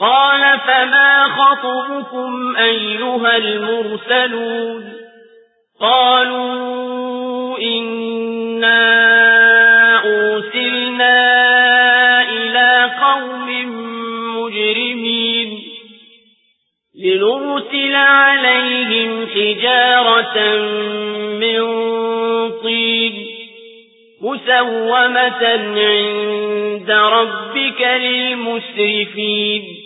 قال فما خطبكم أيها المرسلون قالوا إنا أرسلنا إلى قوم مجرمين لنرسل عليهم حجارة من طين مسومة عند ربك للمسرفين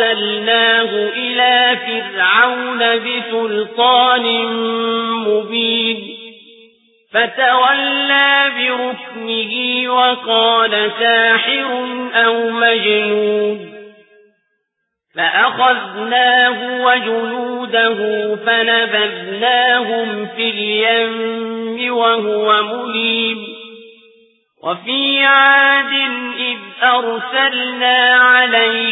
أرسلناه إلى فرعون بسلطان مبين فتولى بركنه وقال ساحر أو مجنون. فأخذناه وجنوده فنبذناهم في اليم وهو مليم. وفي عاد إذ أرسلنا الريح